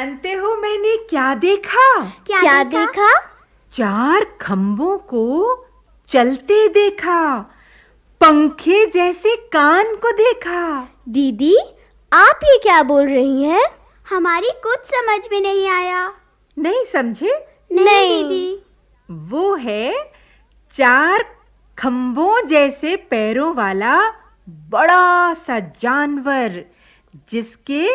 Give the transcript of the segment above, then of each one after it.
जानते हो मैंने क्या देखा? क्या, क्या देखा? देखा? चार खंभों को चलते देखा। पंखे जैसे कान को देखा। दीदी आप ये क्या बोल रही हैं? हमारी कुछ समझ में नहीं आया। नहीं समझे? नहीं, नहीं। दीदी। वो है चार खंभों जैसे पैरों वाला बड़ा सा जानवर जिसके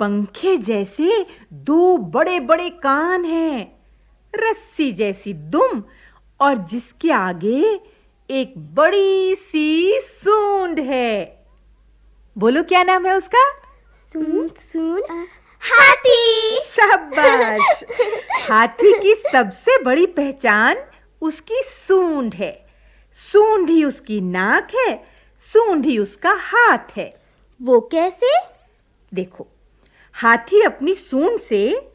पंखे जैसे दो बड़े-बड़े कान हैं रस्सी जैसी दुम और जिसके आगे एक बड़ी सी सूंड है। बोलो क्या नाम है उसका? सूंड सूंड हाथी। शाबाश। हाथी की सबसे बड़ी पहचान उसकी सूंड है। सूंड ही उसकी नाक है सूंड ही उसका हाथ है। वो कैसे? देखो हाथी अपनी सूंड से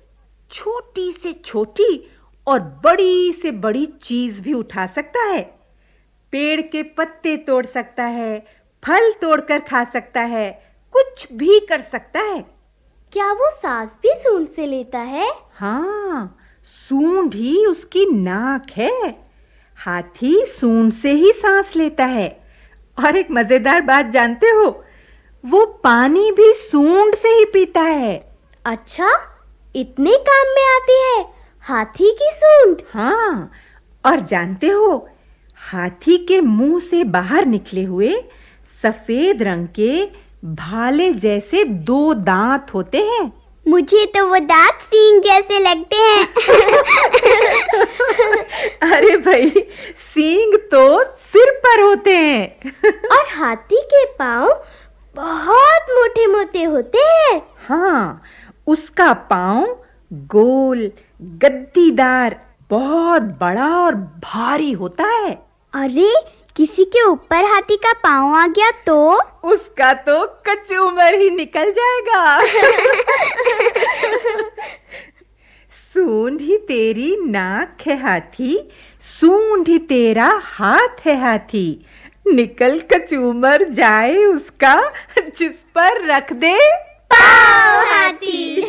छोटी से छोटी और बड़ी से बड़ी चीज़ भी उठा सकता है। पेड़ के पत्ते तोड़ सकता है फल तोड़कर खा सकता है कुछ भी कर सकता है। क्या वो सांस भी सूंड से लेता है? हाँ सूंड ही उसकी नाक है। हाथी सूंड से ही सांस लेता है। और एक मज़ेदार बात जानते हो वो पानी भी सूंड से ही पीता है। अच्छा इतने काम में आती है हाथी की सूंड। हाँ और जानते हो हाथी के मुँह से बाहर निकले हुए सफ़ेद रंग के भाले जैसे दो दांत होते हैं। मुझे तो वो दांत सींग जैसे लगते हैं। अरे भाई सींग तो सिर पर होते हैं। और हाथी के पाँव बहुत मोटे-मोटे होते हैं। हाँ उसका पाँव गोल गद्दीदार बहुत बड़ा और भारी होता है। अरे किसी के ऊपर हाथी का पाँव आ गया तो? उसका तो कचूमर ही निकल जाएगा। सूंड ही तेरी नाक है हाथी सूंड ही तेरा हाथ है हाथी। निकल कचूमर जाए उसका जिस पर रख दे। पाव हाथी।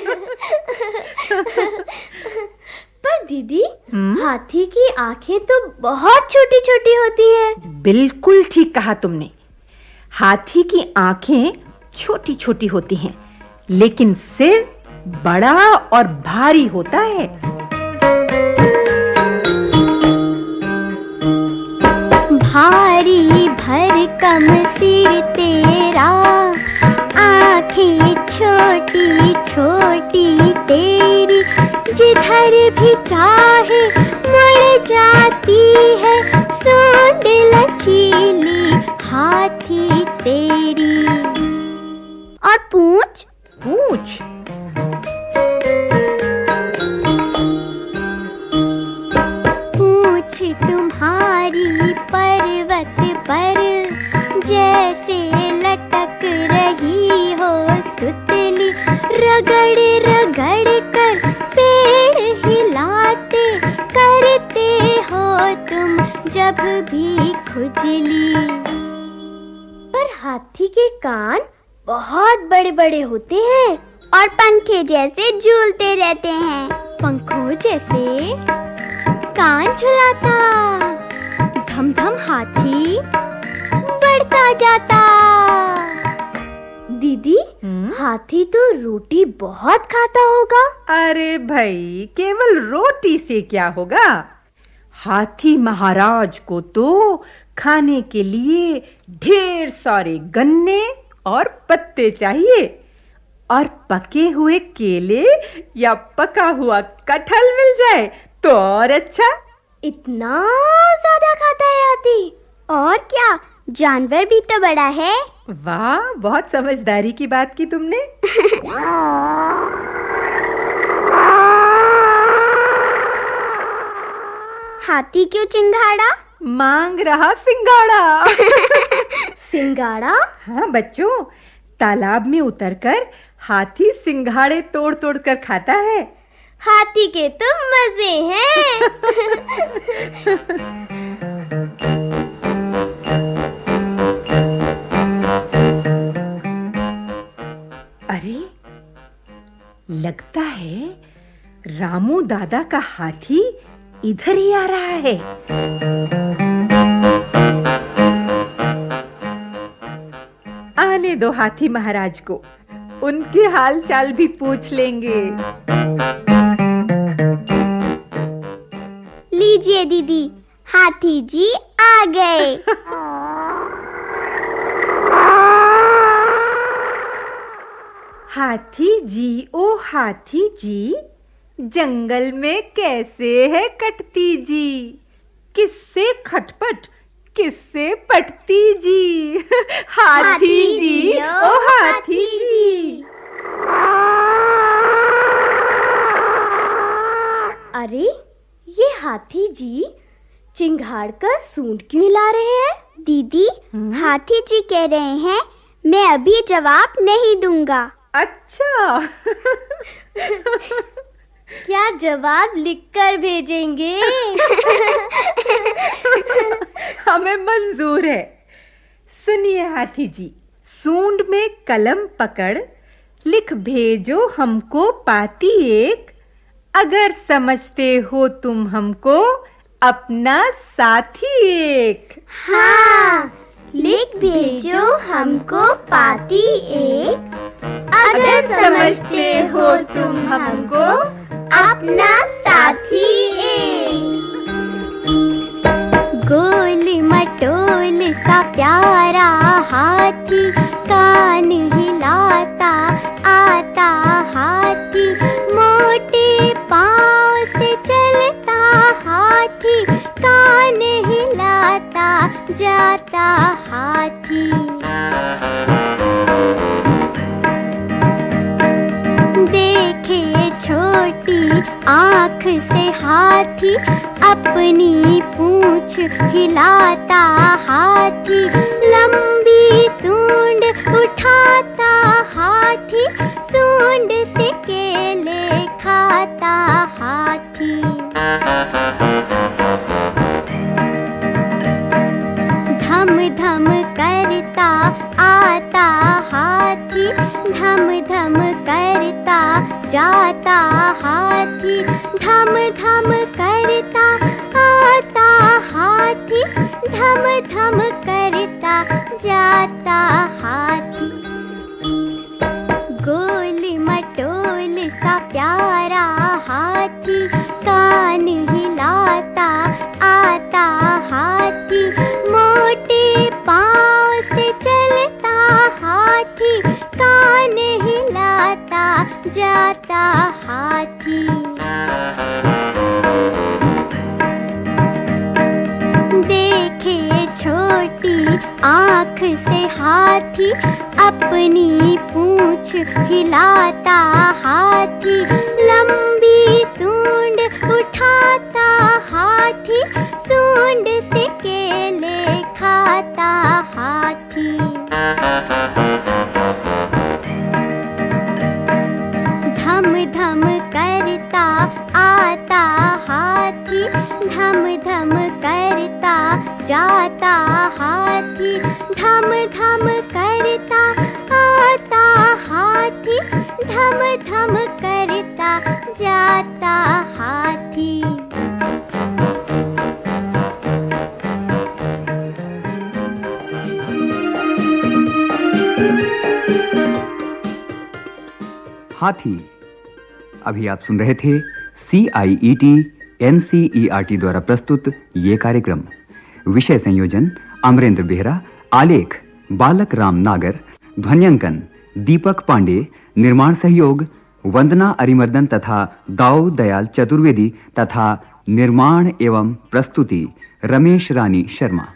पर दीदी हम्म? हाथी की आँखें तो बहुत छोटी-छोटी होती है। बिल्कुल ठीक कहा तुमने। हाथी की आँखें छोटी-छोटी होती हैं लेकिन सिर बड़ा और भारी होता है। भारी भरकम सिर तेरा, आँखें छोटी छोटी तेरी। जिधर भी चाहे मुड़ जाती है, सूंड लचीली हाथी तेरी। और पूछ? पूछ? जब भी खुजली पर हाथी के कान बहुत बड़े-बड़े होते हैं और पंखे जैसे झूलते रहते हैं। पंखों जैसे कान झुलाता धम धम हाथी बढ़ता जाता। दीदी हम्म? हाथी तो रोटी बहुत खाता होगा। अरे भाई केवल रोटी से क्या होगा? हाथी महाराज को तो खाने के लिए ढेर सारे गन्ने और पत्ते चाहिए और पके हुए केले या पका हुआ कटहल मिल जाए तो और अच्छा। इतना ज़्यादा खाता है हाथी। और क्या? जानवर भी तो बड़ा है। वाह बहुत समझदारी की बात की तुमने। हाथी क्यों चिंगाड़ा? मांग रहा सिंगाड़ा। सिंगाड़ा? हाँ बच्चों तालाब में उतरकर हाथी सिंघाड़े तोड़-तोड़ कर खाता है। हाथी के तो मज़े हैं। अरे लगता है रामू दादा का हाथी इधर ही आ रहा है। आने दो हाथी महाराज को। उनके हाल चाल भी पूछ लेंगे। लीजिए दीदी हाथी जी आ गए। हाथी जी ओ हाथी जी। जंगल में कैसे है कटती जी? किससे खटपट किससे पटती जी? हाथी, जी ओ हाथी जी। अरे ये हाथी जी चिंगाड़ का सूंड क्यों हिला रहे हैं? दीदी हम्म? हाथी जी कह रहे हैं मैं अभी जवाब नहीं दूँगा। अच्छा। जवाब लिखकर भेजेंगे। हमें मंजूर है। सुनिए हाथी जी सूंड में कलम पकड़ लिख भेजो हमको पाती एक। अगर समझते हो तुम हमको अपना साथी एक। हाँ लिख भेजो हमको पाती एक। अगर समझते हो तुम हमको अपना साथी एक। गोल मटोल सा प्यारा हाथी, कान हिलाता, आता हाथी। मोटे पाँव से चलता हाथी, कान हिलाता, जाता आँख से हाथी अपनी पूछ हिलाता हाथी। लंबी सूंड उठाता हाथी सूंड से केले अपनी पूछ हिलाता हाथी, लंबी सूंड उठाता हाथी, सूंड से केले खाता हाथी। धम धम करता आता हाथी धम धम करता जाता हाथी। हाथी अभी आप सुन रहे थे C I E T N C E R T द्वारा प्रस्तुत ये कार्यक्रम। विषय संयोजन, अमरेंद्र बेहरा, आलेख, बालक राम नागर, ध्वन्यांकन, दीपक पांडे, निर्माण सहयोग, वंदना अरिमर्दन तथा दाऊ दयाल चतुर्वेदी तथा निर्माण एवं प्रस्तुति, रमेश रानी शर्मा।